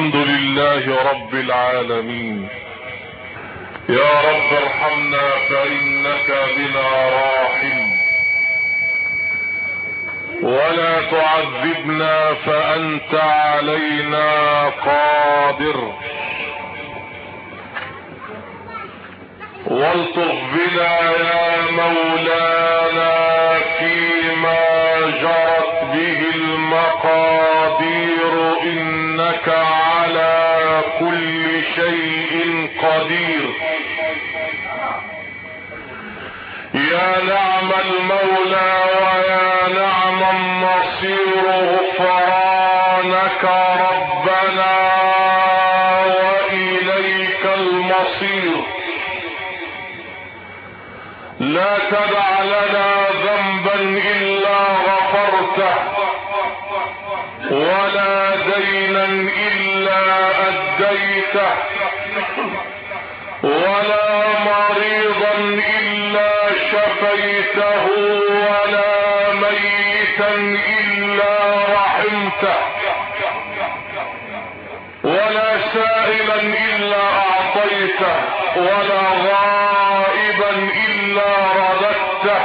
الحمد لله رب العالمين. يا رب ارحمنا فإنك بنا راحم. ولا تعذبنا فأنت علينا قادر. والطف بنا يا مولانا يا نعم المولى ويا نعم النصير غفرانك ربنا وإليك المصير. لا تدع لنا ذنبا إلا غفرته ولا دينا إلا أديته. ولا غائبا إلا رددته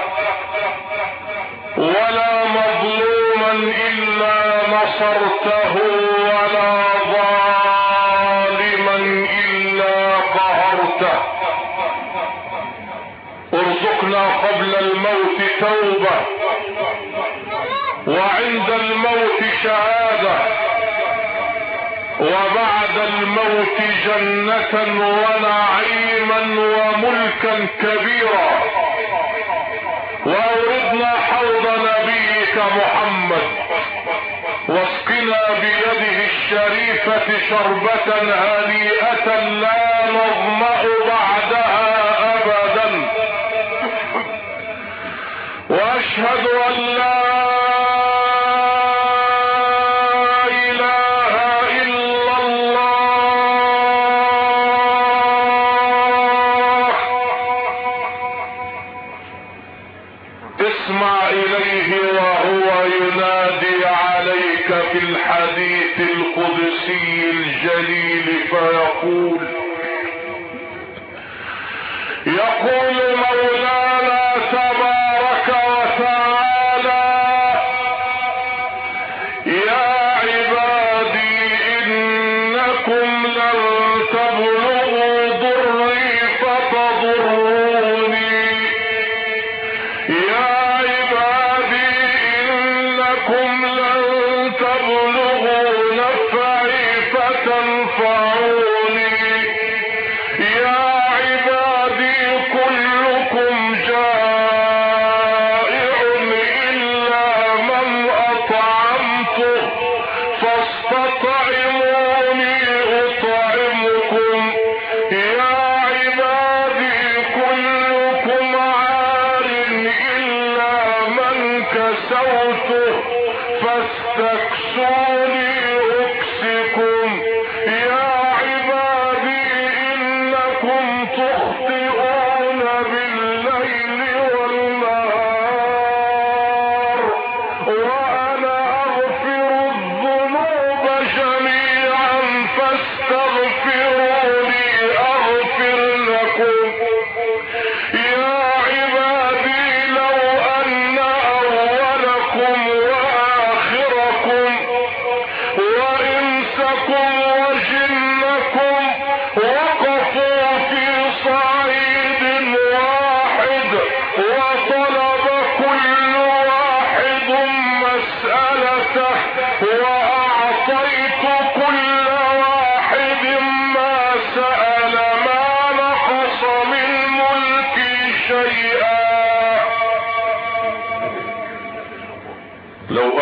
ولا مظلوما إلا نصرته ولا ظالما إلا قهرته. ارزقنا قبل الموت توبة وعند الموت شهادة وبعد الموت جنة ونعيما وملكا كبيرا. وأوردنا حوض نبيك محمد. واسقنا بيده الشريفة شربة هنيئة لا نظمأ بعدها أبدا. وأشهد أن لا يا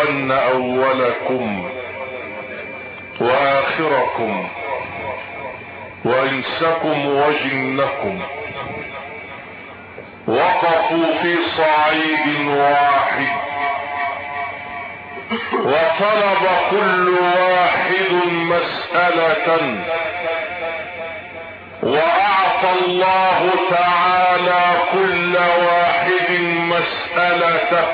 لو أن أولكم وآخركم وإنسكم وجنكم وقفوا في صعيد واحد وطلب كل واحد مسألة وأعطى الله تعالى كل واحد مسألته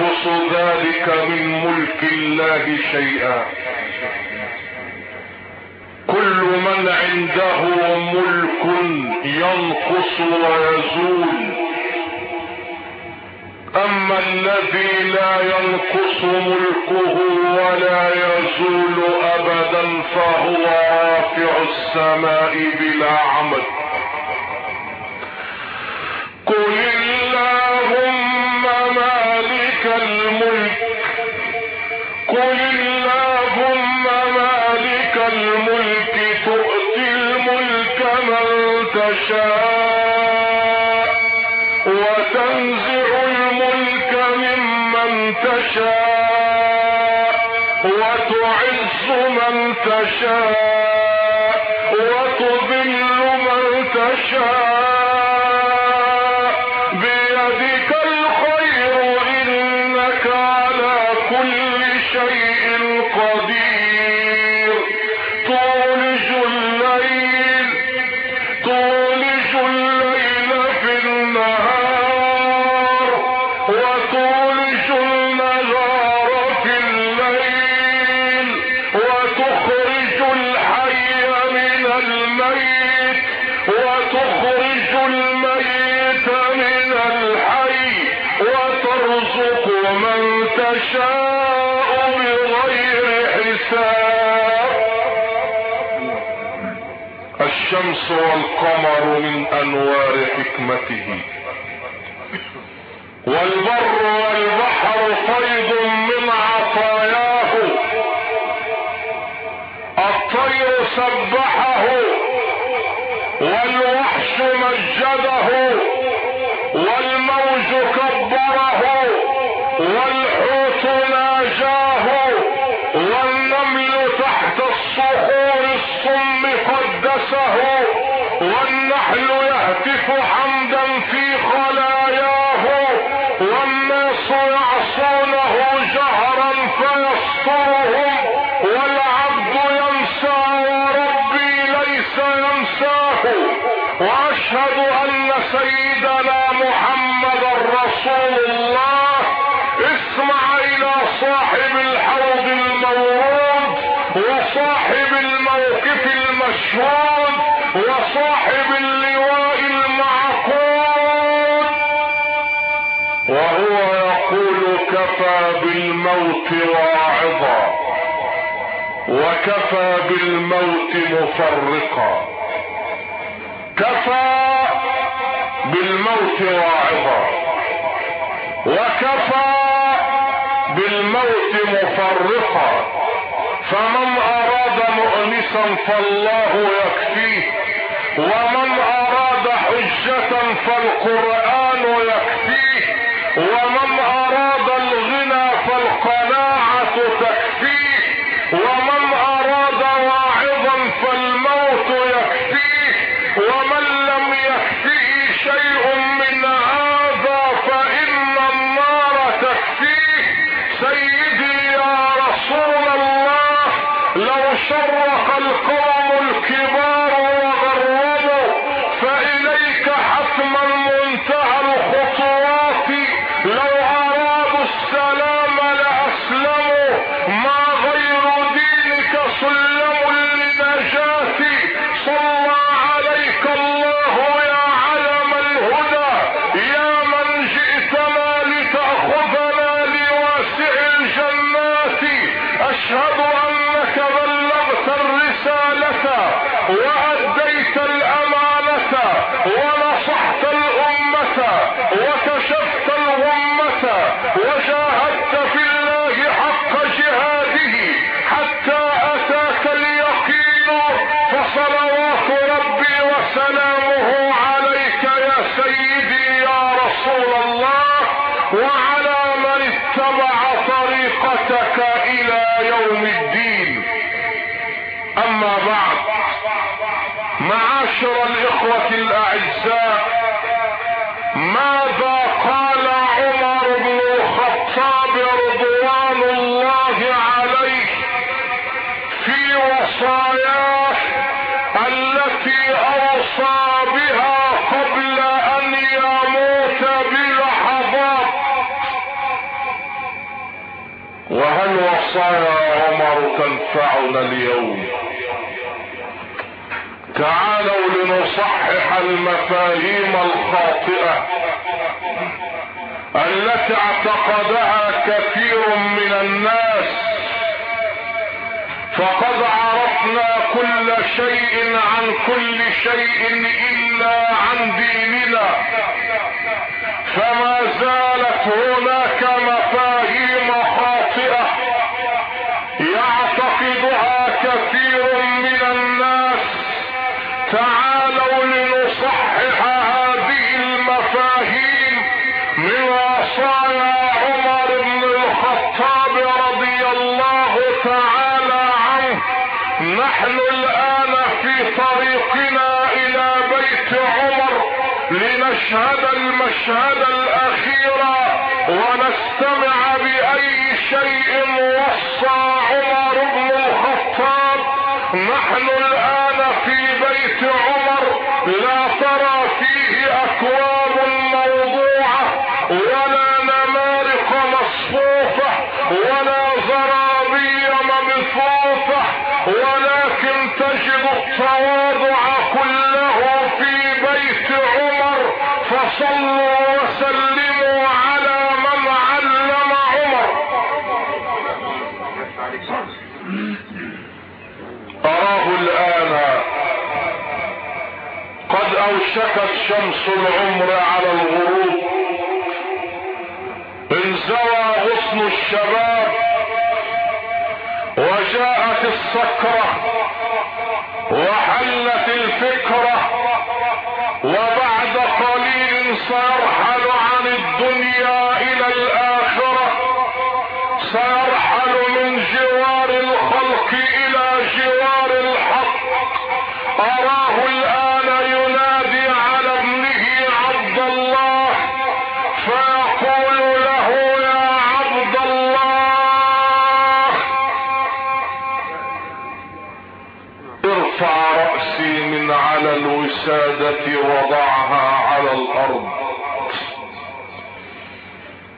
اينقص ذلك من ملك الله شيئا. كل من عنده ملك ينقص ويزول. أما الذي لا ينقص ملكه ولا يزول أبدا فهو رافع السماء بلا عمد. تشاء وتنزع الملك ممن تشاء وتعز من تشاء وتذل من تشاء والقمر من انوار حكمته. والبر والبحر فيض من عطاياه الطير سبحه والوحش مجده والموج كبره والحوت ناجاه والنمل تحت الصخور الصم قدسه والنحل يهتف حمدا في خلاياه والناس يعصونه جهرا فيسترهم والعبد ينسى وربي ليس ينساه. وأشهد أن سيدنا محمد رسول الله. اسمع إلى صاحب الحوض المورود وصاحب الموقف المشهود. وصاحب اللواء المعقود وهو يقول كفى بالموت واعظا وكفى بالموت مفرقا. كفى بالموت واعظا وكفى بالموت مفرقا. فمن أراد مؤنسا فالله يكفيه. ومن أراد حجة فالقرآن يكفيه ومن وعلى من اتبع طريقتك إلى يوم الدين. أما بعد معاشر الإخوة الأعزاء ماذا عمر تنفعنا اليوم. تعالوا لنصحح المفاهيم الخاطئة التي اعتقدها كثير من الناس. فقد عرفنا كل شيء عن كل شيء إلا عن ديننا. فما زالت هناك مفاهيم يعتقدها كثير من الناس تعالوا لنصحح هذه المفاهيم من وصايا عمر بن الخطاب رضي الله تعالى عنه. نحن الآن في طريقنا إلى بيت عمر لنشهد المشهد الأخير ونستمع بأي شيء وصى عمر بن الخطاب. نحن الآن في بيت عمر لا ترى فيه أكواب موضوعة ولا نمارق مصفوفة ولا زرابي مبثوثه ولكن تجد التواضع كله في بيت عمر. فصلوا وسلموا على من علم عمر أراه الآن قد أوشكت شمس العمر على الغروب. انزوى غصن الشباب وجاءت السكرة وحلت الفكرة وبعد قليل سيرحل على الوسادة وضعها على الأرض.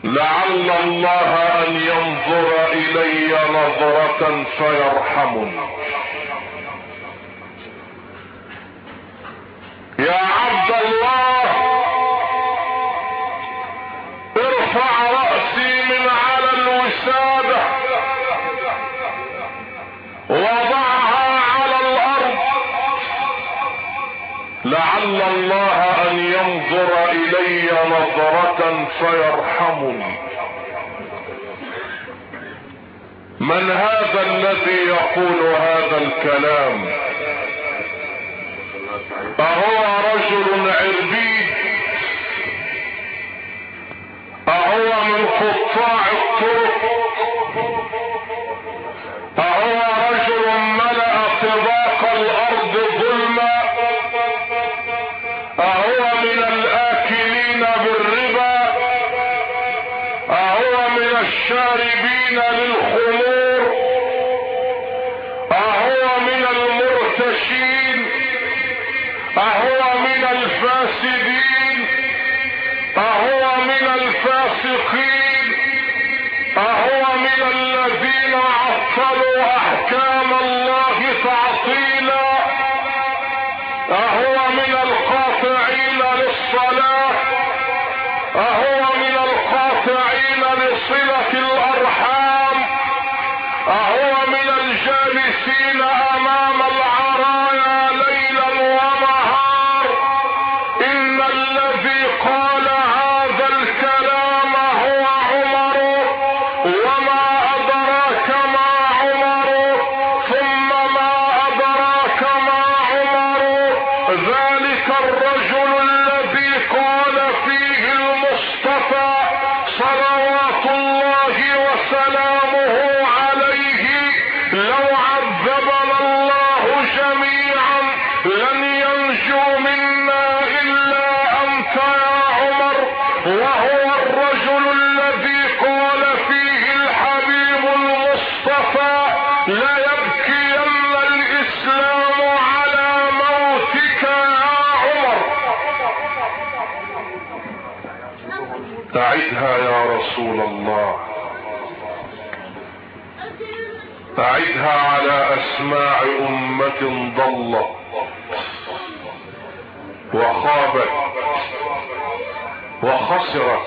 لعل الله أن ينظر إلي نظرة فيرحمني. نظرة فيرحمني. من هذا الذي يقول هذا الكلام؟ أهو رجل عربي من الشاربين للخمور أهو من المرتشين أهو من الفاسدين أهو من الفاسقين أهو من الذين عطلوا أحكام الله تعطيلا أهو من القاطعين للصلاة أهو من القاطعين لصلة الأرحام أهو من الجالسين أمام العرايا أعدها على أسماع أمة ضلت وخابت. وخسرت.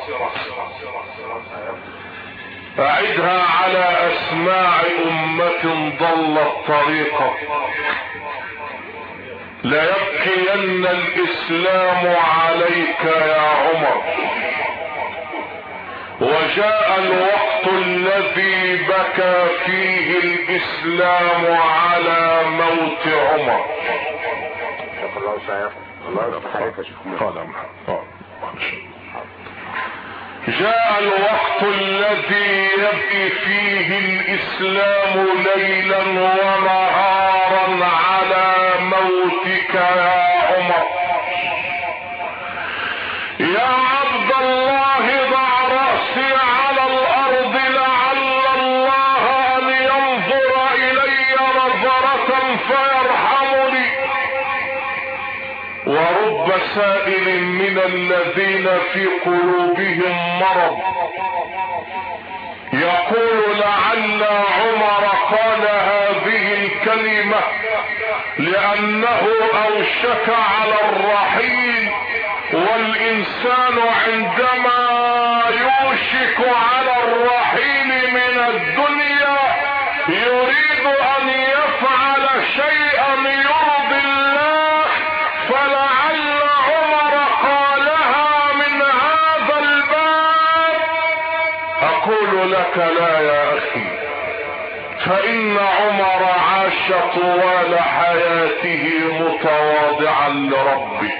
أعدها على أسماع أمة ضلت طريقة ليبكين الإسلام عليك يا عمر. وجاء الوقت الذي بكى فيه الإسلام على موت عمر. جاء الوقت الذي يبكي فيه الإسلام ليلا ونهارا على موتك يا عمر. يا عبد الله سائل من الذين في قلوبهم مرض. يقول لعل عمر قال هذه الكلمة لأنه أوشك على الرحيل والإنسان عندما عاش طوال حياته متواضعا لربه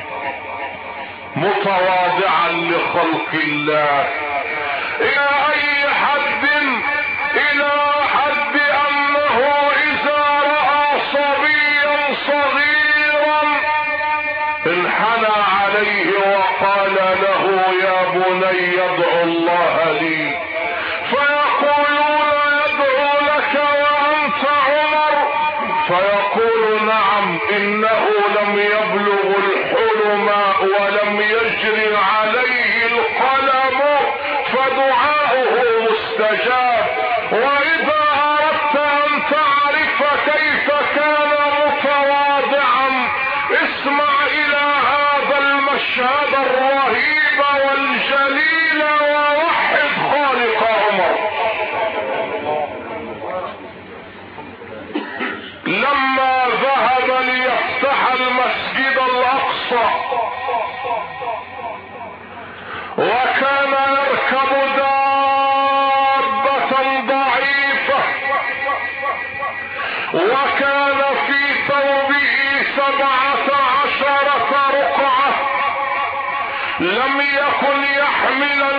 متواضعا لخلق الله. إلى اي فدعاؤه مستجاب. وإذا أردت أن تعرف كيف كان متواضعا اسمع إلى هذا المشهد الرهيب والجليل ووحد خالق لما ذهب ليفتح المسجد الأقصى وكان في ثوبه سبعة عشرة رقعة لم يكن يحمل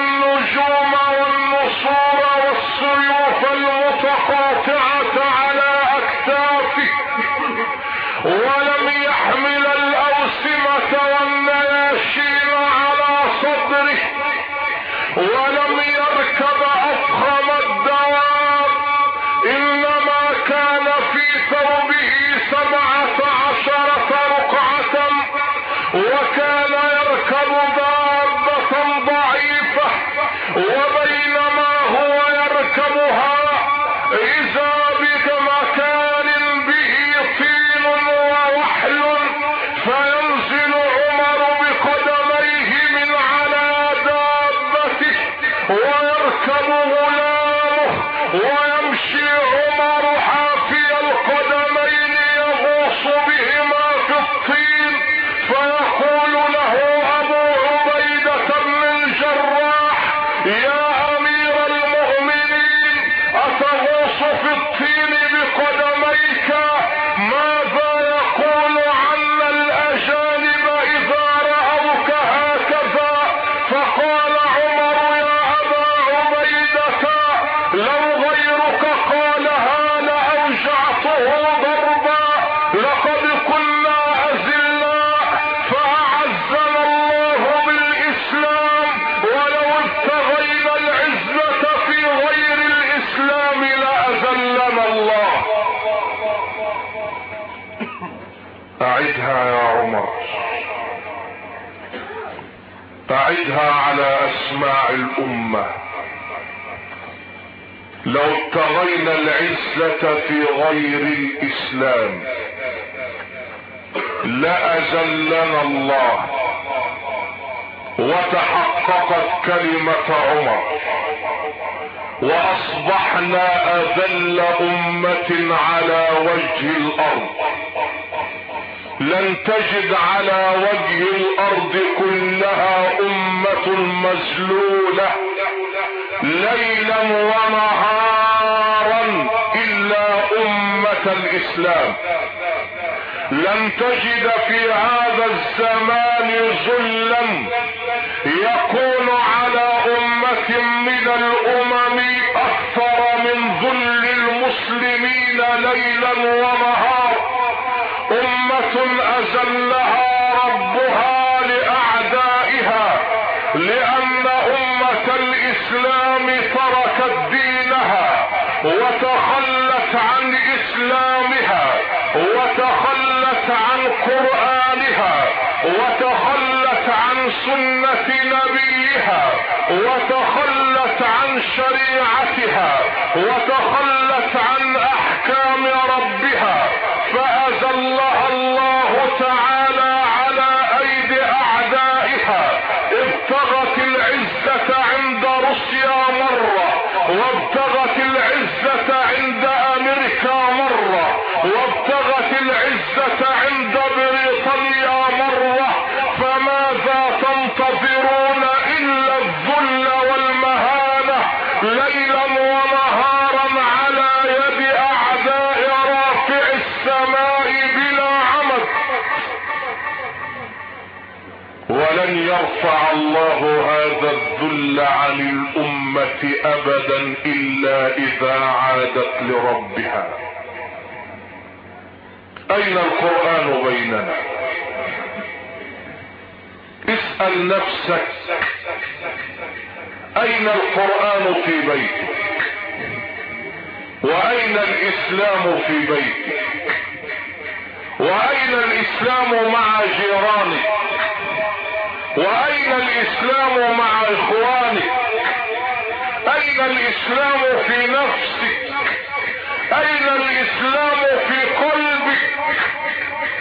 الأمة. لو ابتغينا العزة في غير الإسلام لأذلنا الله. وتحققت كلمة عمر. وأصبحنا أذل أمة على وجه الأرض. لن تجد على وجه الأرض كلها أمة مذلولة ليلا ونهارا إلا أمة الإسلام. لن تجد في هذا الزمان ذلا يكون وتخلت عن سنة نبيها وتخلت عن شريعتها وتخلت عن يرفع الله هذا الذل عن الأمة أبدا إلا إذا عادت لربها. أين القرآن بيننا؟ اسأل نفسك أين القرآن في بيتك؟ وأين الإسلام في بيتك؟ وأين الإسلام مع جيرانك؟ وأين الإسلام مع اخوانك أين الإسلام في نفسك؟ أين الإسلام في قلبك؟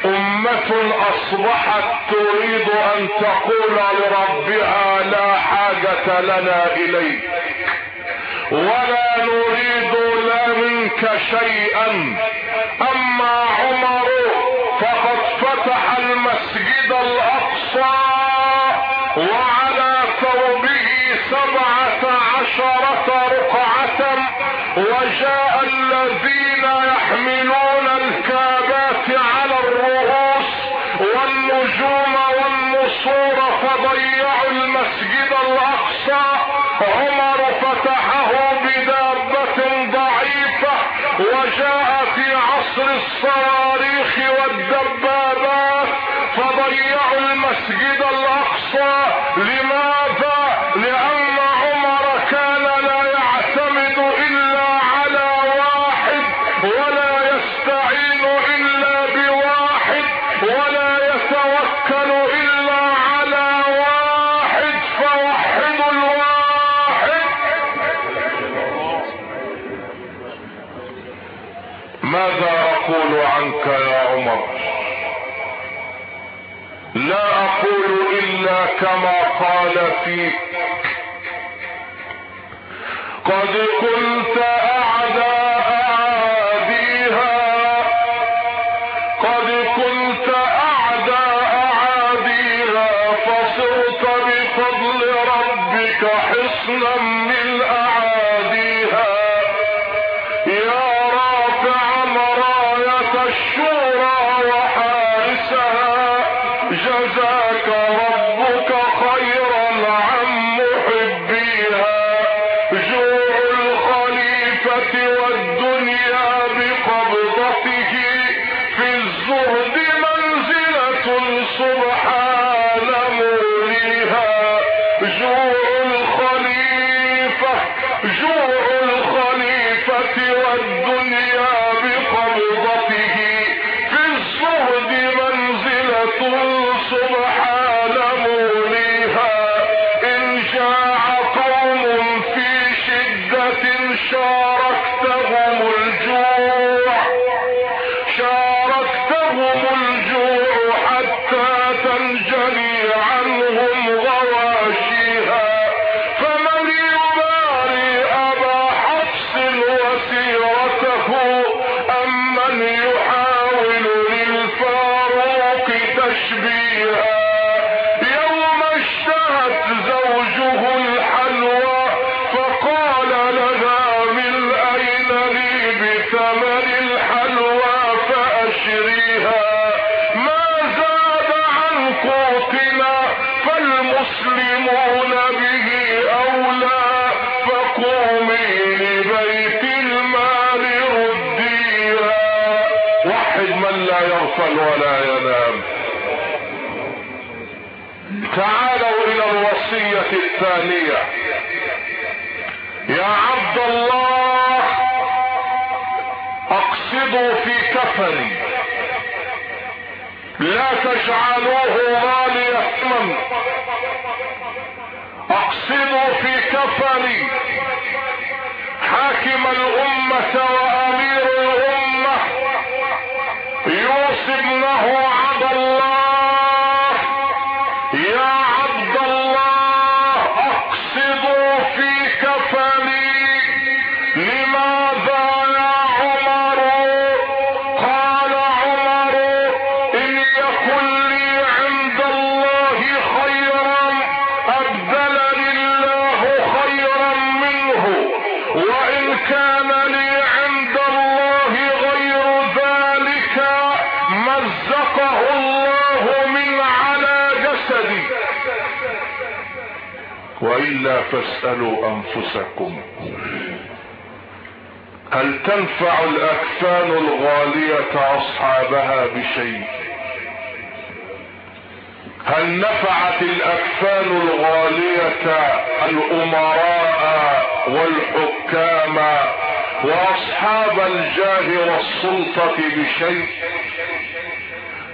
أمة أصبحت تريد أن تقول لربها لا حاجة لنا إليك. ولا نريد لا منك شيئا. أما عمر وجاء الذين يحملون الكابات على الرؤوس والنجوم والنصور فضيعوا المسجد الأقصى. عمر فتحه بدابة ضعيفة وجاء في عصر الصواريخ. كما قال فيك. قد كنت اعدى اعاديها فصرت بفضل ربك حصنا من الثانية. يا عبد الله اقصدوا في كفني لا تجعلوه غالي الثمن اقصدوا في كفني حاكم الأمة وامير والا فاسالوا أنفسكم. هل تنفع الأكفان الغالية أصحابها بشيء؟ هل نفعت الأكفان الغالية الأمراء والحكام وأصحاب الجاه والسلطة بشيء؟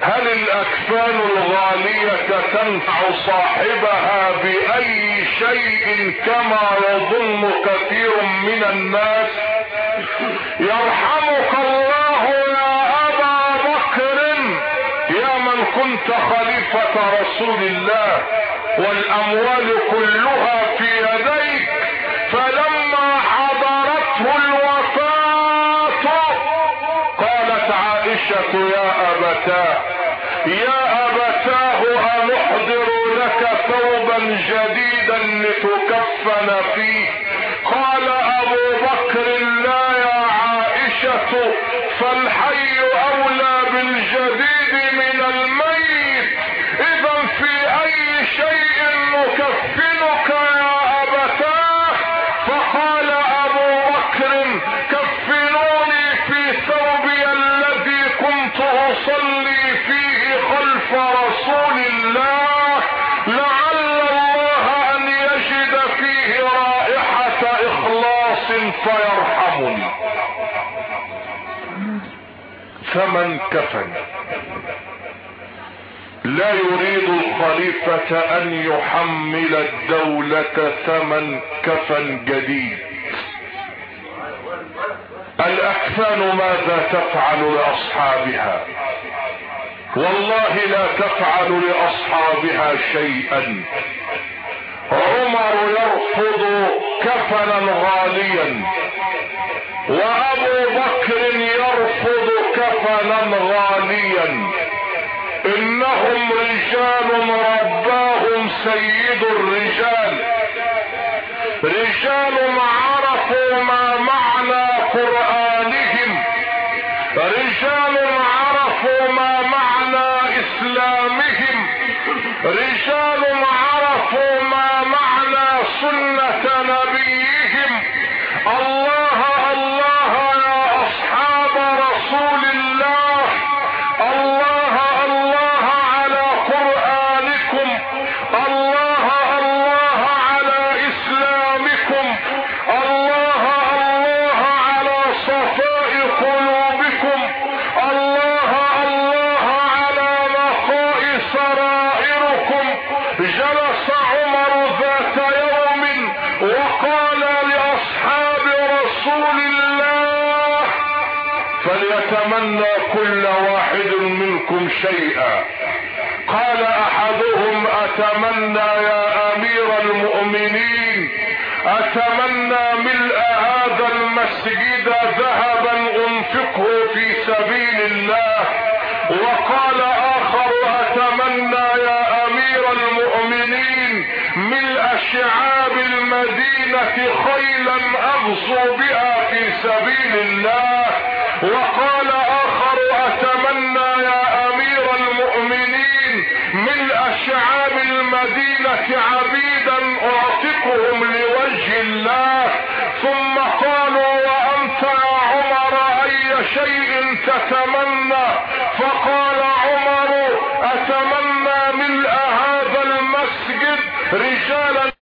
هل الأكفان الغالية تنفع صاحبها بأي شيء كما يظن كثير من الناس؟ يرحمك الله يا أبا بكر يا من كنت خليفة رسول الله والأموال كلها في يديك فلما حضرته الوفاة قالت عائشة يا يا أبتاه أنحضر لك ثوبا جديدا لتكفن فيه. قال أبو بكر لا يا عائشة فالحي فمن كفن. لا يريد الخليفة أن يحمل الدولة ثمن كفن جديد. الاكفان ماذا تفعل لأصحابها؟ والله لا تفعل لأصحابها شيئا. عمر يرفض كفنا غاليا. وأبو بكر يرفض كفنا غاليا إنهم رجال رباهم سيد الرجال. رجال عرفوا ما معنى قرآنهم. رجال عرفوا ما معنى إسلامهم. رجال عرفوا ما معنى سنة نبيهم. الله فليتمنى كل واحد منكم شيئا. قال أحدهم أتمنى يا أمير المؤمنين أتمنى ملء هذا المسجد ذهبا أنفقه في سبيل الله. وقال آخر أتمنى يا أمير المؤمنين ملء شعاب المدينة خيلا اغزو بها في سبيل الله. وقال آخر أتمنى يا أمير المؤمنين ملء شعاب المدينة عبيدا أعتقهم لوجه الله. ثم قالوا وانت يا عمر أي شيء تتمنى؟ فقال عمر أتمنى ملء هذا المسجد رجال